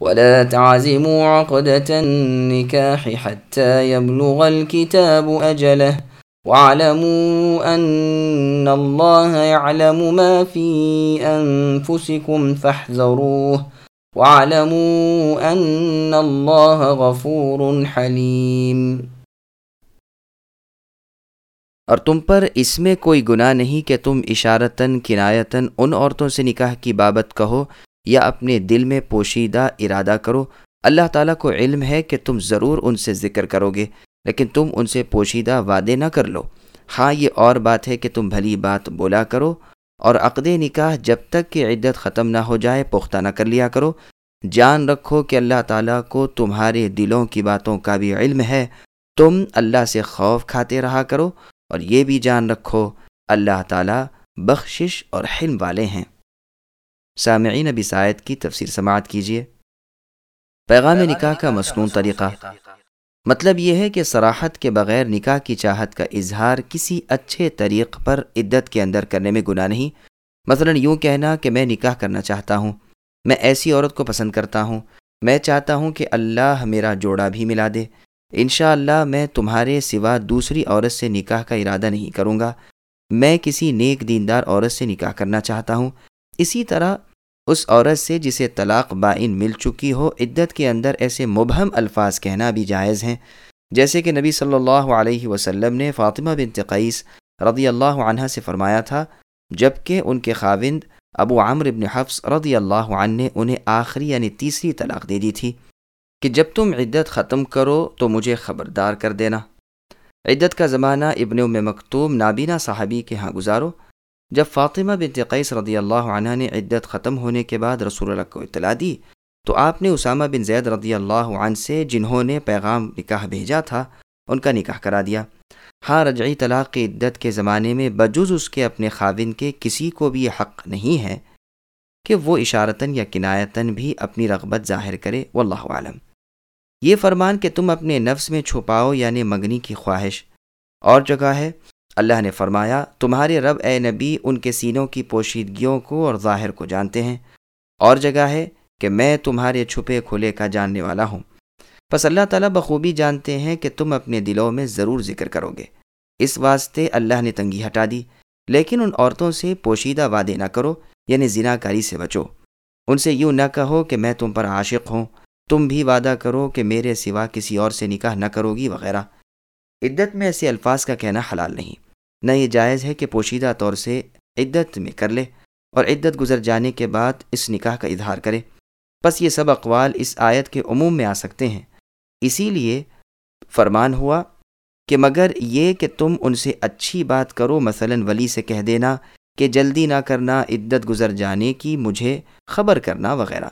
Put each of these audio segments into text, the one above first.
ولا تعزموا عقدة النكاح حتى يبلغ الكتاب أجله. واعلموا أن الله يعلم ما في أنفسكم فاحذروه. واعلموا أن الله غفور حليم. اور تم پر اس میں کوئی گناہ نہیں کہ تم اشارتاً کنایتاً ان عورتوں سے نکاح کی بابت کہو یا اپنے دل میں پوشیدہ ارادہ کرو۔ اللہ تعالیٰ کو علم ہے کہ تم ضرور ان سے ذکر کرو گے، لیکن تم ان سے پوشیدہ وعدے نہ کر لو۔ ہاں یہ اور بات ہے کہ تم بھلی بات بولا کرو اور عقد نکاح جب تک کہ عدت ختم نہ ہو جائے پختہ نہ کر لیا کرو۔ جان رکھو کہ اللہ تعالیٰ کو تمہارے دلوں کی باتوں کا بھی علم ہے۔ تم اللہ سے خوف کھاتے رہا کرو اور یہ بھی جان رکھو، اللہ تعالیٰ بخشش اور حلم والے ہیں۔ سامعین ابی سائد کی تفسیر سماعت کیجیے پیغام نکاح کا مصنون طریقہ۔ مطلب یہ ہے کہ سراحت کے بغیر نکاح کی چاہت کا اظہار کسی اچھے طریق پر عدت کے اندر کرنے میں گناہ نہیں۔ مثلا یوں کہنا کہ میں نکاح کرنا چاہتا ہوں۔ میں ایسی عورت کو پسند کرتا ہوں۔ میں چاہتا ہوں کہ اللہ میرا جوڑا بھی ملا دے۔ انشاءاللہ اللہ میں تمہارے سوا دوسری عورت سے نکاح کا ارادہ نہیں کروں گا۔ میں کسی نیک دیندار عورت سے نکاح کرنا چاہتا ہوں۔ اسی طرح اس عورت سے جسے طلاق بائن مل چکی ہو، عدت کے اندر ایسے مبہم الفاظ کہنا بھی جائز ہیں۔ جیسے کہ نبی صلی اللہ علیہ وسلم نے فاطمہ بن قیس رضی اللہ عنہ سے فرمایا تھا جبکہ ان کے خاوند ابو عامر بن حفظ رضی اللہ عنہ نے انہیں آخری یعنی تیسری طلاق دے دی تھی کہ جب تم عدت ختم کرو تو مجھے خبردار کر دینا۔ عدت کا زمانہ ابن ام مکتوم نابینا صاحبی کے ہاں گزارو۔ جب فاطمہ بنت قیس رضی اللہ عنہ نے عدت ختم ہونے کے بعد رسول اللہ کو اطلاع دی، تو آپ نے اسامہ بن زید رضی اللہ عنہ سے جنہوں نے پیغام نکاح بھیجا تھا، ان کا نکاح کرا دیا۔ ہاں رجعی طلاق کی عدت کے زمانے میں بجز اس کے اپنے خاوند کے کسی کو بھی یہ حق نہیں ہے کہ وہ اشارتاً یا کنایتاً بھی اپنی رغبت ظاہر کرے، واللہ عالم یہ فرمان کہ تم اپنے نفس میں چھپاؤ یعنی مگنی کی خواہش اور جگہ ہے۔ اللہ نے فرمایا، تمہارے رب اے نبی ان کے سینوں کی پوشیدگیوں کو اور ظاہر کو جانتے ہیں۔ اور جگہ ہے کہ میں تمہارے چھپے کھلے کا جاننے والا ہوں۔ بس اللہ تعالیٰ بخوبی جانتے ہیں کہ تم اپنے دلوں میں ضرور ذکر کرو گے۔ اس واسطے اللہ نے تنگی ہٹا دی، لیکن ان عورتوں سے پوشیدہ وعدے نہ کرو یعنی زنا کاری سے بچو۔ ان سے یوں نہ کہو کہ میں تم پر عاشق ہوں، تم بھی وعدہ کرو کہ میرے سوا کسی اور سے نکاح نہ کرو گی وغیرہ۔ عدت میں ایسے الفاظ کا کہنا حلال نہیں۔ نہ یہ جائز ہے کہ پوشیدہ طور سے عدت میں کر لے اور عدت گزر جانے کے بعد اس نکاح کا اظہار کرے۔ بس یہ سب اقوال اس آیت کے عموم میں آ سکتے ہیں۔ اسی لیے فرمان ہوا کہ مگر یہ کہ تم ان سے اچھی بات کرو، مثلا ولی سے کہہ دینا کہ جلدی نہ کرنا عدت گزر جانے کی مجھے خبر کرنا وغیرہ۔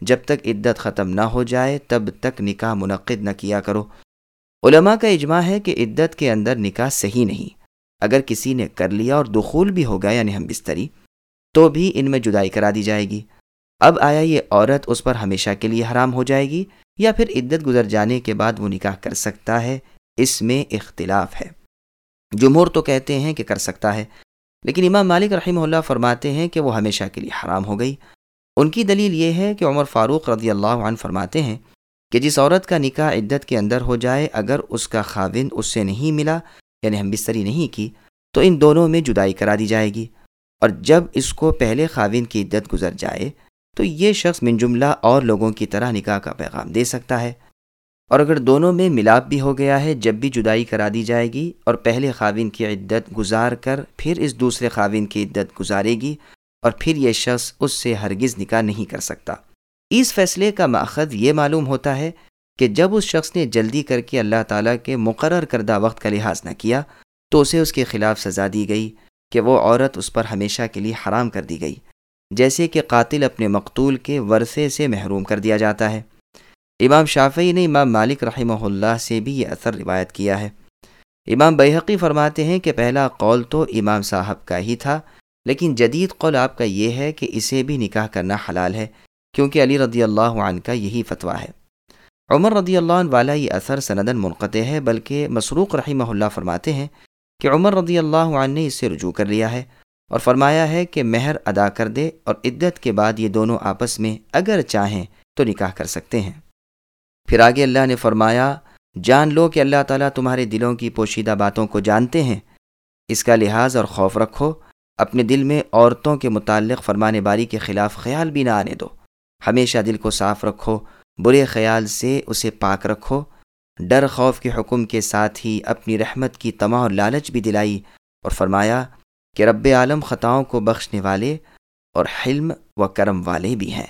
جب تک عدت ختم نہ ہو جائے، تب تک نکاح منعقد نہ کیا کرو۔ علماء کا اجماع ہے کہ عدت کے اندر نکاح صحیح نہیں۔ اگر کسی نے کر لیا اور دخول بھی ہو گیا یعنی ہم بستری، تو بھی ان میں جدائی کرا دی جائے گی۔ اب آیا یہ عورت، اس پر ہمیشہ کے لیے حرام ہو جائے گی یا پھر عدت گزر جانے کے بعد وہ نکاح کر سکتا ہے؟ اس میں اختلاف ہے۔ جمہور تو کہتے ہیں کہ کر سکتا ہے، لیکن امام مالک رحمہ اللہ فرماتے ہیں کہ وہ ہمیشہ کے لیے حرام ہو گئی۔ ان کی دلیل یہ ہے کہ عمر فاروق رضی اللہ عنہ فرماتے ہیں کہ جس عورت کا نکاح عدت کے اندر ہو جائے، اگر اس کا خاوند اس سے نہیں ملا یعنی ہم بستری نہیں کی، تو ان دونوں میں جدائی کرا دی جائے گی۔ اور جب اس کو پہلے خاوین کی عدت گزر جائے، تو یہ شخص من جملہ اور لوگوں کی طرح نکاح کا پیغام دے سکتا ہے۔ اور اگر دونوں میں ملاپ بھی ہو گیا ہے، جب بھی جدائی کرا دی جائے گی اور پہلے خاوین کی عدت گزار کر پھر اس دوسرے خاوین کی عدت گزارے گی، اور پھر یہ شخص اس سے ہرگز نکاح نہیں کر سکتا۔ اس فیصلے کا ماخذ یہ معلوم ہوتا ہے کہ جب اس شخص نے جلدی کر کے اللہ تعالیٰ کے مقرر کردہ وقت کا لحاظ نہ کیا، تو اسے اس کے خلاف سزا دی گئی کہ وہ عورت اس پر ہمیشہ کے لیے حرام کر دی گئی، جیسے کہ قاتل اپنے مقتول کے ورثے سے محروم کر دیا جاتا ہے۔ امام شافعی نے امام مالک رحمہ اللہ سے بھی یہ اثر روایت کیا ہے۔ امام بحقی فرماتے ہیں کہ پہلا قول تو امام صاحب کا ہی تھا، لیکن جدید قول آپ کا یہ ہے کہ اسے بھی نکاح کرنا حلال ہے، کیونکہ علی رضی اللہ عنہ کا یہی فتویٰ ہے۔ عمر رضی اللہ عنہ والا یہ اثر سندن منقطع ہے، بلکہ مسروق رحمہ اللہ فرماتے ہیں کہ عمر رضی اللہ عنہ نے اس سے رجوع کر لیا ہے اور فرمایا ہے کہ مہر ادا کر دے اور عدت کے بعد یہ دونوں آپس میں اگر چاہیں تو نکاح کر سکتے ہیں۔ پھر آگے اللہ نے فرمایا، جان لو کہ اللہ تعالیٰ تمہارے دلوں کی پوشیدہ باتوں کو جانتے ہیں۔ اس کا لحاظ اور خوف رکھو، اپنے دل میں عورتوں کے متعلق فرمانے باری کے خلاف خیال بھی نہ آنے دو۔ ہمیشہ دل کو صاف رکھو برے خیال سے اسے پاک رکھو۔ ڈر خوف کے حکم کے ساتھ ہی اپنی رحمت کی تماہ اور لالچ بھی دلائی اور فرمایا کہ رب عالم خطاؤں کو بخشنے والے اور حلم و کرم والے بھی ہیں۔